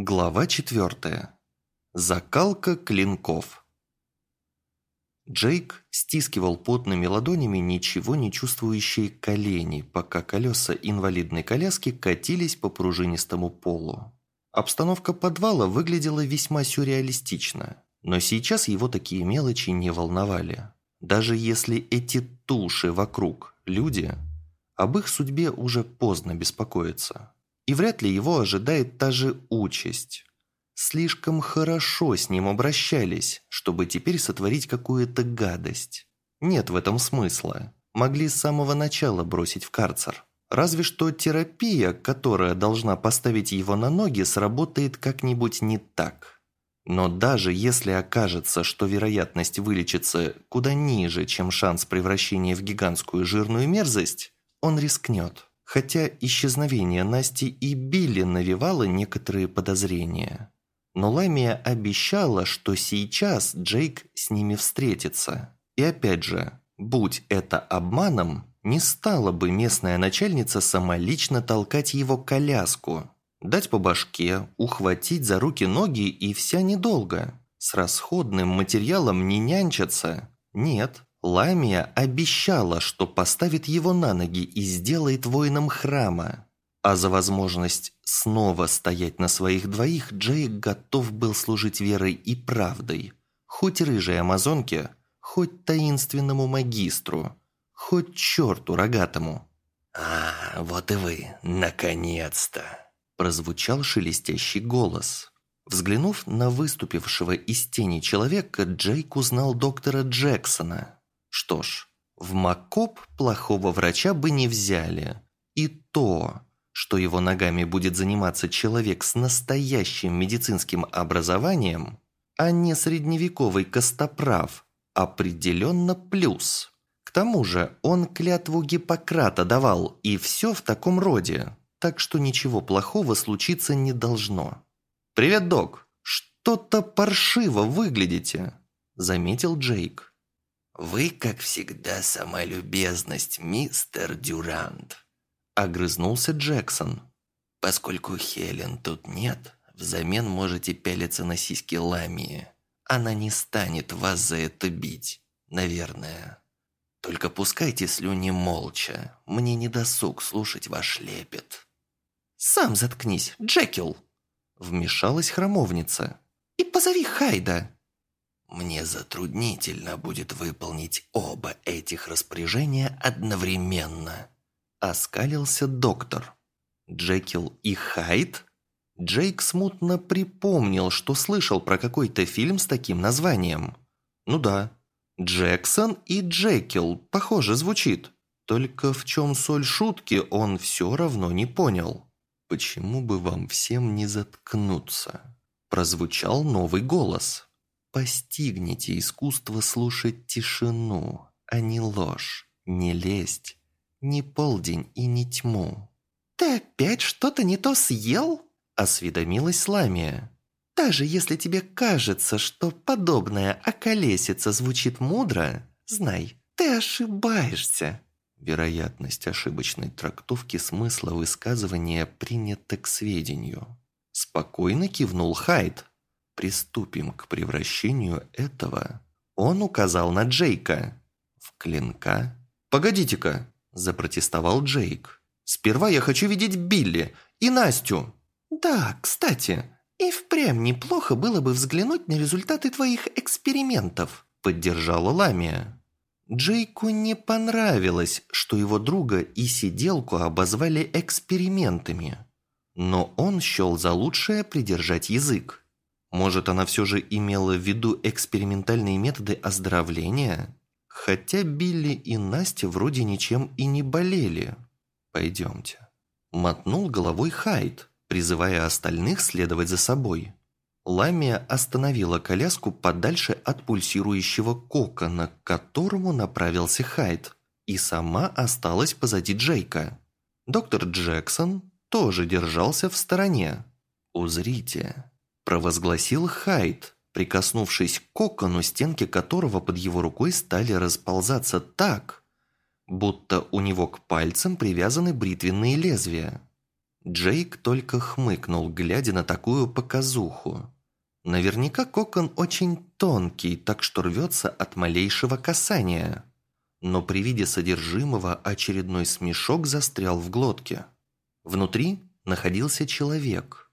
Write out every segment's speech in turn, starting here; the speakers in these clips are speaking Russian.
Глава четвертая. Закалка клинков. Джейк стискивал потными ладонями ничего не чувствующие колени, пока колеса инвалидной коляски катились по пружинистому полу. Обстановка подвала выглядела весьма сюрреалистично, но сейчас его такие мелочи не волновали. Даже если эти туши вокруг – люди, об их судьбе уже поздно беспокоиться. И вряд ли его ожидает та же участь. Слишком хорошо с ним обращались, чтобы теперь сотворить какую-то гадость. Нет в этом смысла. Могли с самого начала бросить в карцер. Разве что терапия, которая должна поставить его на ноги, сработает как-нибудь не так. Но даже если окажется, что вероятность вылечиться куда ниже, чем шанс превращения в гигантскую жирную мерзость, он рискнет хотя исчезновение Насти и Билли навевало некоторые подозрения. Но Ламия обещала, что сейчас Джейк с ними встретится. И опять же, будь это обманом, не стала бы местная начальница самолично толкать его коляску. Дать по башке, ухватить за руки-ноги и вся недолго. С расходным материалом не нянчатся. Нет, Ламия обещала, что поставит его на ноги и сделает воином храма. А за возможность снова стоять на своих двоих Джейк готов был служить верой и правдой. Хоть рыжей амазонке, хоть таинственному магистру, хоть черту рогатому. «А, вот и вы, наконец-то!» Прозвучал шелестящий голос. Взглянув на выступившего из тени человека, Джейк узнал доктора Джексона – что ж, в Макоп плохого врача бы не взяли. И то, что его ногами будет заниматься человек с настоящим медицинским образованием, а не средневековый костоправ, определенно плюс. К тому же он клятву Гиппократа давал, и все в таком роде, так что ничего плохого случиться не должно. «Привет, док! Что-то паршиво выглядите», – заметил Джейк. «Вы, как всегда, сама любезность, мистер Дюрант», – огрызнулся Джексон. «Поскольку Хелен тут нет, взамен можете пялиться на сиськи Ламии. Она не станет вас за это бить, наверное. Только пускайте слюни молча, мне не досуг слушать ваш лепет». «Сам заткнись, Джекил!» – вмешалась храмовница. «И позови Хайда!» Мне затруднительно будет выполнить оба этих распоряжения одновременно. Оскалился доктор. Джекил и Хайд? Джейк смутно припомнил, что слышал про какой-то фильм с таким названием. Ну да, Джексон и Джекил, похоже, звучит. Только в чем соль шутки, он все равно не понял. «Почему бы вам всем не заткнуться?» Прозвучал новый голос. Постигните искусство слушать тишину, а не ложь, не лесть, не полдень и не тьму. «Ты опять что-то не то съел?» – осведомилась Ламия. «Даже если тебе кажется, что подобная околесица звучит мудро, знай, ты ошибаешься». Вероятность ошибочной трактовки смысла высказывания принята к сведению. Спокойно кивнул Хайд, приступим к превращению этого, он указал на Джейка. В клинка. «Погодите-ка!» – запротестовал Джейк. «Сперва я хочу видеть Билли и Настю!» «Да, кстати, и впрямь неплохо было бы взглянуть на результаты твоих экспериментов», – поддержала Ламия. Джейку не понравилось, что его друга и сиделку обозвали экспериментами. Но он счел за лучшее придержать язык. Может, она все же имела в виду экспериментальные методы оздоровления? Хотя Билли и Настя вроде ничем и не болели. Пойдемте. Мотнул головой Хайд, призывая остальных следовать за собой. Ламия остановила коляску подальше от пульсирующего кокона, к которому направился Хайд, и сама осталась позади Джейка. Доктор Джексон тоже держался в стороне. «Узрите, провозгласил Хайд, прикоснувшись к кокону, стенки которого под его рукой стали расползаться так, будто у него к пальцам привязаны бритвенные лезвия. Джейк только хмыкнул, глядя на такую показуху. Наверняка кокон очень тонкий, так что рвется от малейшего касания. Но при виде содержимого очередной смешок застрял в глотке. Внутри находился человек.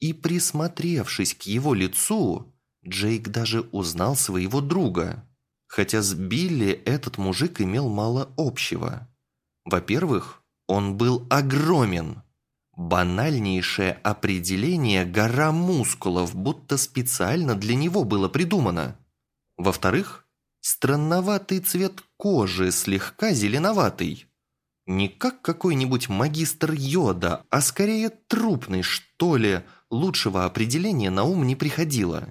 И присмотревшись к его лицу, Джейк даже узнал своего друга. Хотя с Билли этот мужик имел мало общего. Во-первых, он был огромен. Банальнейшее определение «гора мускулов», будто специально для него было придумано. Во-вторых, странноватый цвет кожи, слегка зеленоватый. Не как какой-нибудь магистр йода, а скорее трупный, что ли, лучшего определения на ум не приходило.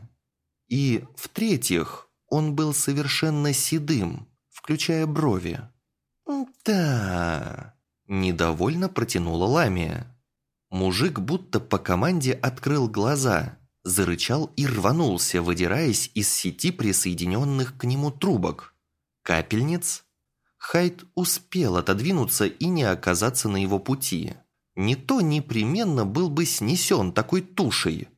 И, в-третьих, он был совершенно седым, включая брови. «Да...» – недовольно протянула Ламия. Мужик будто по команде открыл глаза, зарычал и рванулся, выдираясь из сети присоединенных к нему трубок. Капельниц? Хайд успел отодвинуться и не оказаться на его пути. Не то непременно был бы снесен такой тушей.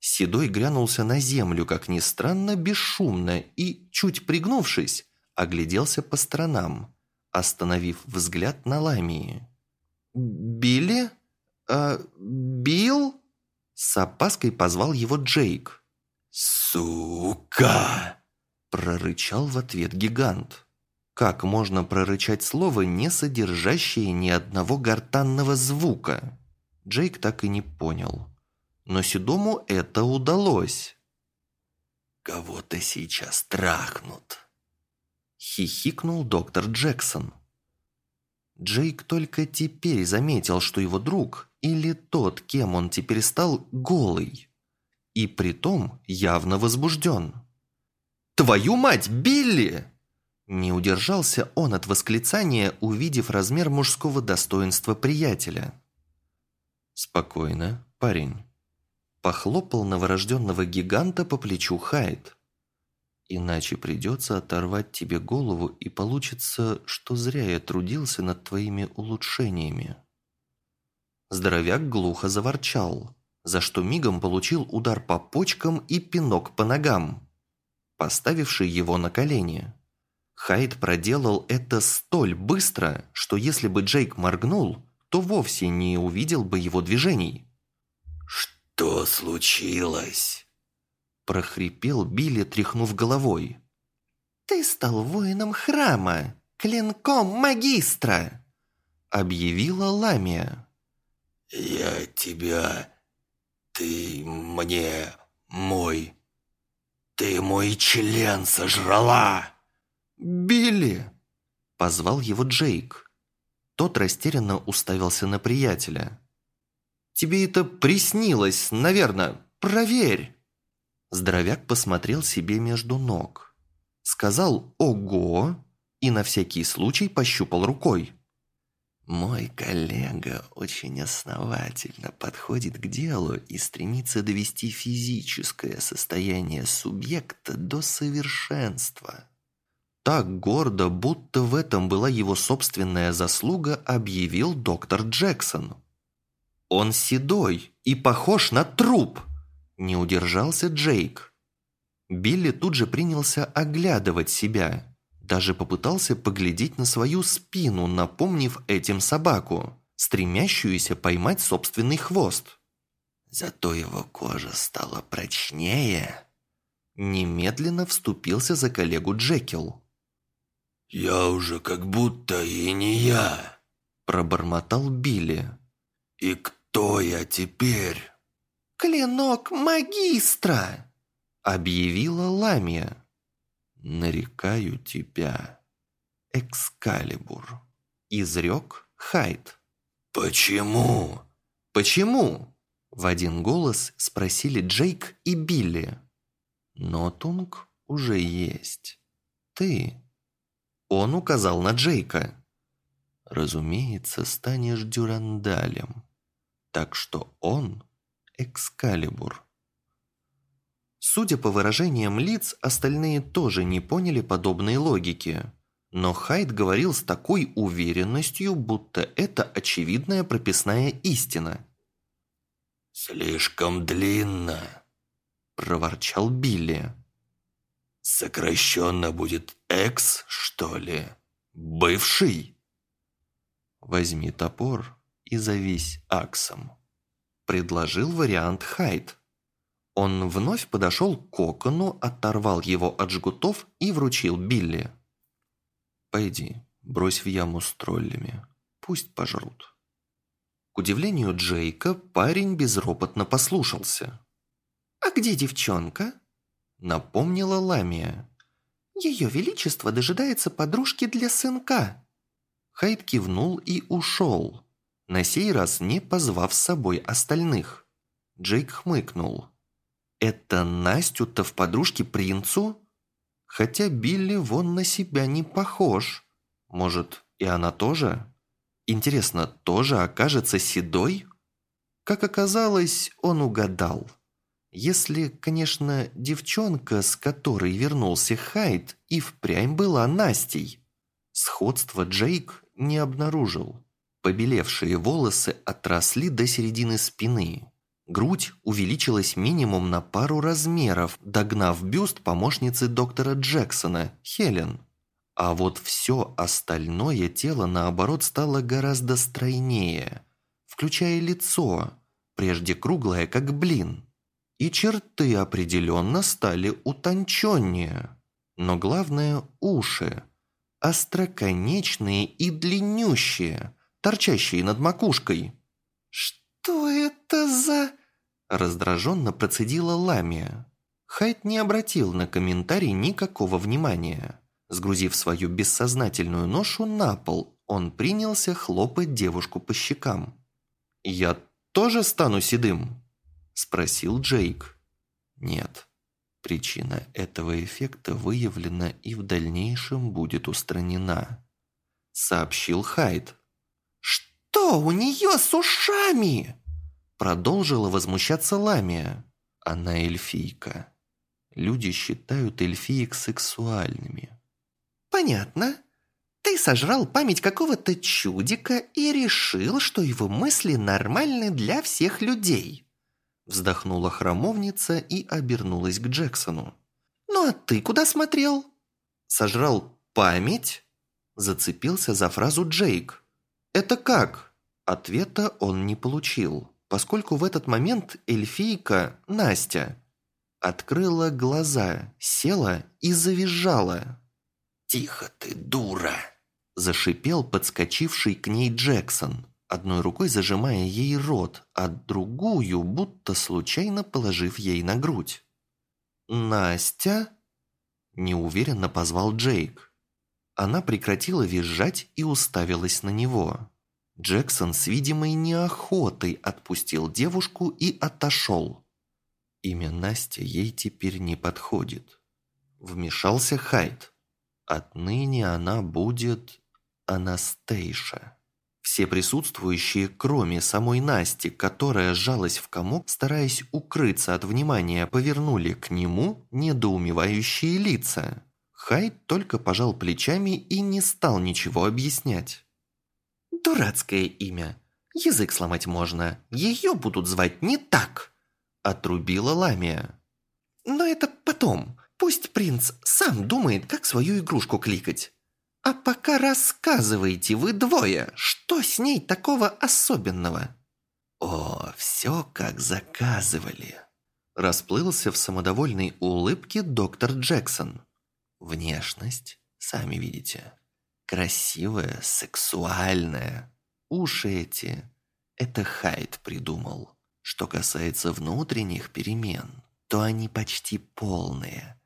Седой грянулся на землю, как ни странно, бесшумно и, чуть пригнувшись, огляделся по сторонам, остановив взгляд на Ламии. «Билли? А, Билл?» С опаской позвал его Джейк. «Сука!» Прорычал в ответ гигант. Как можно прорычать слово, не содержащее ни одного гортанного звука? Джейк так и не понял но Седому это удалось. «Кого-то сейчас трахнут», — хихикнул доктор Джексон. Джейк только теперь заметил, что его друг, или тот, кем он теперь стал, голый. И притом явно возбужден. «Твою мать, Билли!» Не удержался он от восклицания, увидев размер мужского достоинства приятеля. «Спокойно, парень», Похлопал новорожденного гиганта по плечу Хайд. Иначе придется оторвать тебе голову, и получится, что зря я трудился над твоими улучшениями. Здоровяк глухо заворчал, за что мигом получил удар по почкам и пинок по ногам, поставивший его на колени. Хайд проделал это столь быстро, что если бы Джейк моргнул, то вовсе не увидел бы его движений. «Что случилось?» прохрипел Билли, тряхнув головой. «Ты стал воином храма, клинком магистра!» объявила Ламия. «Я тебя... Ты мне... мой... Ты мой член сожрала!» «Билли!» – позвал его Джейк. Тот растерянно уставился на приятеля. Тебе это приснилось, наверное. Проверь!» Здоровяк посмотрел себе между ног. Сказал «Ого!» и на всякий случай пощупал рукой. «Мой коллега очень основательно подходит к делу и стремится довести физическое состояние субъекта до совершенства». Так гордо, будто в этом была его собственная заслуга, объявил доктор Джексон. «Он седой и похож на труп!» Не удержался Джейк. Билли тут же принялся оглядывать себя. Даже попытался поглядеть на свою спину, напомнив этим собаку, стремящуюся поймать собственный хвост. Зато его кожа стала прочнее. Немедленно вступился за коллегу Джекил. «Я уже как будто и не я», – пробормотал Билли. «И кто?» «Кто я теперь?» «Клинок магистра!» — объявила Ламия. «Нарекаю тебя, Экскалибур», — изрек Хайд. «Почему?» «Почему?» — в один голос спросили Джейк и Билли. «Нотунг уже есть. Ты...» Он указал на Джейка. «Разумеется, станешь дюрандалем так что он – Экскалибур. Судя по выражениям лиц, остальные тоже не поняли подобной логики. Но Хайд говорил с такой уверенностью, будто это очевидная прописная истина. «Слишком длинно», – проворчал Билли. «Сокращенно будет «экс», что ли? Бывший?» «Возьми топор и завись аксом», – предложил вариант Хайд. Он вновь подошел к кокону, оторвал его от жгутов и вручил Билли. «Пойди, брось в яму с троллями. Пусть пожрут». К удивлению Джейка, парень безропотно послушался. «А где девчонка?» Напомнила Ламия. «Ее Величество дожидается подружки для сынка». Хайд кивнул и ушел, на сей раз не позвав с собой остальных. Джейк хмыкнул. «Это Настю-то в подружке принцу?» Хотя Билли вон на себя не похож. Может, и она тоже? Интересно, тоже окажется седой? Как оказалось, он угадал. Если, конечно, девчонка, с которой вернулся Хайд, и впрямь была Настей. Сходство Джейк не обнаружил. Побелевшие волосы отросли до середины спины. Грудь увеличилась минимум на пару размеров, догнав бюст помощницы доктора Джексона, Хелен. А вот все остальное тело, наоборот, стало гораздо стройнее, включая лицо, прежде круглое, как блин. И черты определенно стали утонченнее. Но главное – уши. Остроконечные и длиннющие, торчащие над макушкой. «Что это за...» Раздраженно процедила Ламия. Хайт не обратил на комментарий никакого внимания. Сгрузив свою бессознательную ношу на пол, он принялся хлопать девушку по щекам. «Я тоже стану седым?» – спросил Джейк. «Нет. Причина этого эффекта выявлена и в дальнейшем будет устранена», – сообщил Хайд. «Что у нее с ушами?» Продолжила возмущаться Ламия. Она эльфийка. Люди считают эльфиек сексуальными. Понятно. Ты сожрал память какого-то чудика и решил, что его мысли нормальны для всех людей. Вздохнула храмовница и обернулась к Джексону. «Ну а ты куда смотрел?» «Сожрал память?» Зацепился за фразу Джейк. «Это как?» Ответа он не получил поскольку в этот момент эльфийка, Настя, открыла глаза, села и завизжала. «Тихо ты, дура!» – зашипел подскочивший к ней Джексон, одной рукой зажимая ей рот, а другую будто случайно положив ей на грудь. «Настя?» – неуверенно позвал Джейк. Она прекратила визжать и уставилась на него. Джексон с видимой неохотой отпустил девушку и отошел. Имя Настя ей теперь не подходит. Вмешался Хайд. Отныне она будет Анастейша. Все присутствующие, кроме самой Насти, которая сжалась в комок, стараясь укрыться от внимания, повернули к нему недоумевающие лица. Хайд только пожал плечами и не стал ничего объяснять. Дурацкое имя. Язык сломать можно. Ее будут звать не так. Отрубила Ламия. Но это потом. Пусть принц сам думает, как свою игрушку кликать. А пока рассказывайте вы двое, что с ней такого особенного? О, все как заказывали. Расплылся в самодовольной улыбке доктор Джексон. Внешность, сами видите. Красивая, сексуальная. Уши эти. Это Хайд придумал. Что касается внутренних перемен, то они почти полные.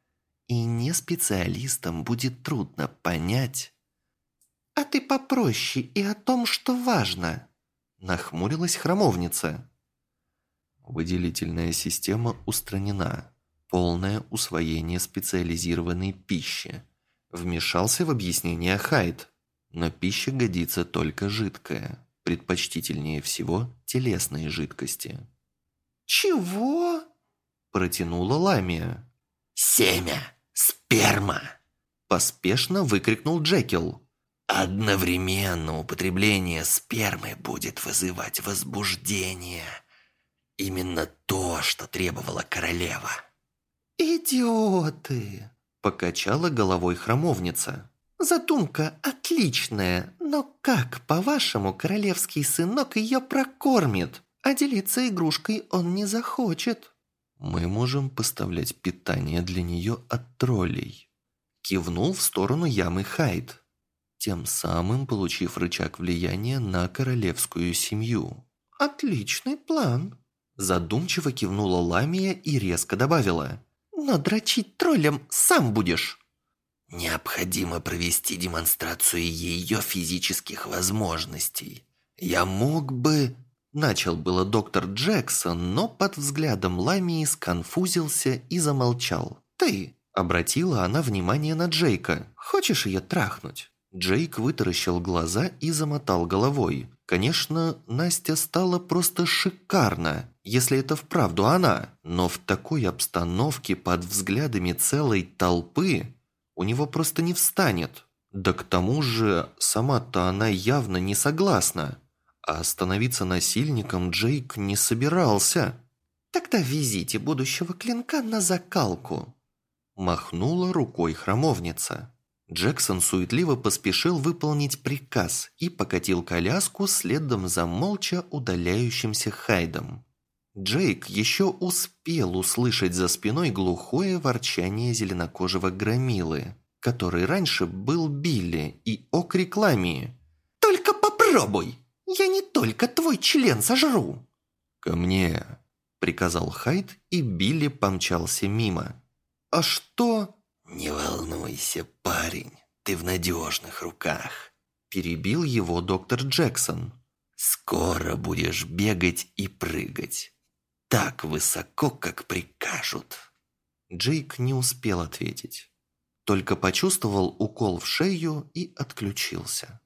И не специалистам будет трудно понять. «А ты попроще и о том, что важно», – нахмурилась храмовница. Выделительная система устранена. Полное усвоение специализированной пищи – Вмешался в объяснение Хайд. Но пища годится только жидкая. Предпочтительнее всего телесные жидкости. «Чего?» Протянула Ламия. «Семя! Сперма!» Поспешно выкрикнул Джекил. Одновременно употребление спермы будет вызывать возбуждение. Именно то, что требовала королева. «Идиоты!» – покачала головой храмовница. «Задумка отличная, но как, по-вашему, королевский сынок ее прокормит, а делиться игрушкой он не захочет?» «Мы можем поставлять питание для нее от троллей», – кивнул в сторону ямы Хайд тем самым получив рычаг влияния на королевскую семью. «Отличный план!» Задумчиво кивнула Ламия и резко добавила. «Но дрочить троллем сам будешь!» «Необходимо провести демонстрацию ее физических возможностей. Я мог бы...» Начал было доктор Джексон, но под взглядом Ламии сконфузился и замолчал. «Ты!» – обратила она внимание на Джейка. «Хочешь ее трахнуть?» Джейк вытаращил глаза и замотал головой. Конечно, Настя стала просто шикарна, если это вправду она. Но в такой обстановке под взглядами целой толпы у него просто не встанет. Да к тому же, сама-то она явно не согласна. А становиться насильником Джейк не собирался. «Тогда везите будущего клинка на закалку», махнула рукой храмовница. Джексон суетливо поспешил выполнить приказ и покатил коляску следом за молча удаляющимся Хайдом. Джейк еще успел услышать за спиной глухое ворчание зеленокожего громилы, который раньше был Билли, и окрик Ламии. «Только попробуй! Я не только твой член сожру!» «Ко мне!» – приказал Хайд, и Билли помчался мимо. «А что?» «Не волнуйся, парень, ты в надежных руках», – перебил его доктор Джексон. «Скоро будешь бегать и прыгать. Так высоко, как прикажут». Джейк не успел ответить. Только почувствовал укол в шею и отключился.